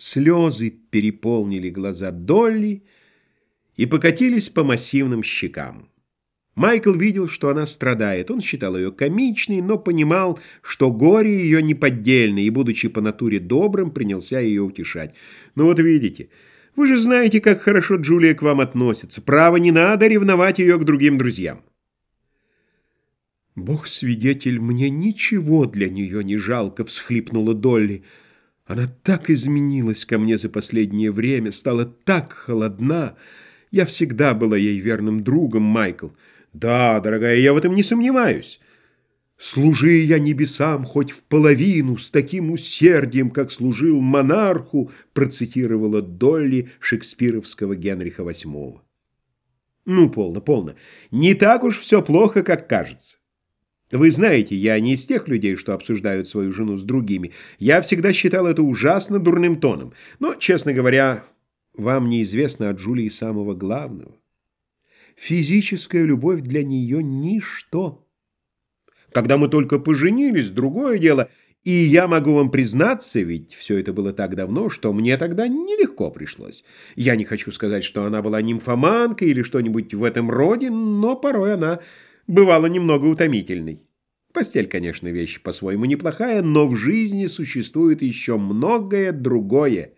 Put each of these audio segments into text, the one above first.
Слезы переполнили глаза Долли и покатились по массивным щекам. Майкл видел, что она страдает. Он считал ее комичной, но понимал, что горе ее неподдельно, и, будучи по натуре добрым, принялся ее утешать. «Ну вот видите, вы же знаете, как хорошо Джулия к вам относится. Право, не надо ревновать ее к другим друзьям». «Бог свидетель, мне ничего для нее не жалко», — всхлипнула Долли. Она так изменилась ко мне за последнее время, стала так холодна. Я всегда была ей верным другом, Майкл. Да, дорогая, я в этом не сомневаюсь. Служи я небесам хоть в половину с таким усердием, как служил монарху, процитировала Долли шекспировского Генриха VIII. Ну, полно, полно. Не так уж все плохо, как кажется. Вы знаете, я не из тех людей, что обсуждают свою жену с другими. Я всегда считал это ужасно дурным тоном. Но, честно говоря, вам неизвестно от Джулии самого главного. Физическая любовь для нее – ничто. Когда мы только поженились, другое дело. И я могу вам признаться, ведь все это было так давно, что мне тогда нелегко пришлось. Я не хочу сказать, что она была нимфоманкой или что-нибудь в этом роде, но порой она бывала немного утомительной. Постель, конечно, вещь по-своему неплохая, но в жизни существует еще многое другое.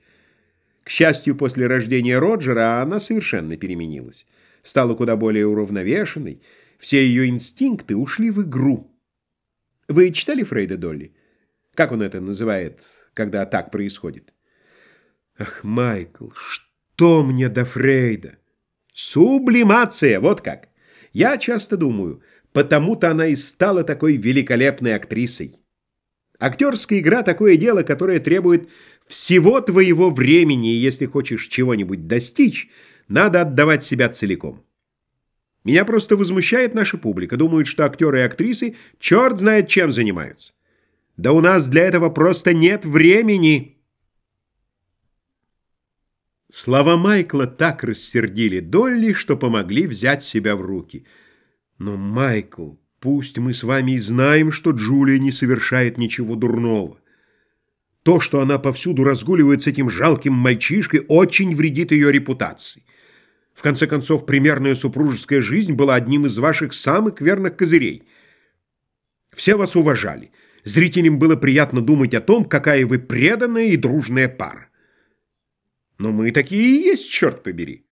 К счастью, после рождения Роджера она совершенно переменилась. Стала куда более уравновешенной, все ее инстинкты ушли в игру. Вы читали Фрейда Долли? Как он это называет, когда так происходит? Ах, Майкл, что мне до Фрейда? Сублимация, вот как. Я часто думаю, потому-то она и стала такой великолепной актрисой. Актерская игра – такое дело, которое требует всего твоего времени, и если хочешь чего-нибудь достичь, надо отдавать себя целиком. Меня просто возмущает наша публика. Думают, что актеры и актрисы черт знает чем занимаются. Да у нас для этого просто нет времени. Слова Майкла так рассердили Долли, что помогли взять себя в руки. Но, Майкл, пусть мы с вами и знаем, что Джулия не совершает ничего дурного. То, что она повсюду разгуливает с этим жалким мальчишкой, очень вредит ее репутации. В конце концов, примерная супружеская жизнь была одним из ваших самых верных козырей. Все вас уважали. Зрителям было приятно думать о том, какая вы преданная и дружная пара. Но мы такие и есть, черт побери.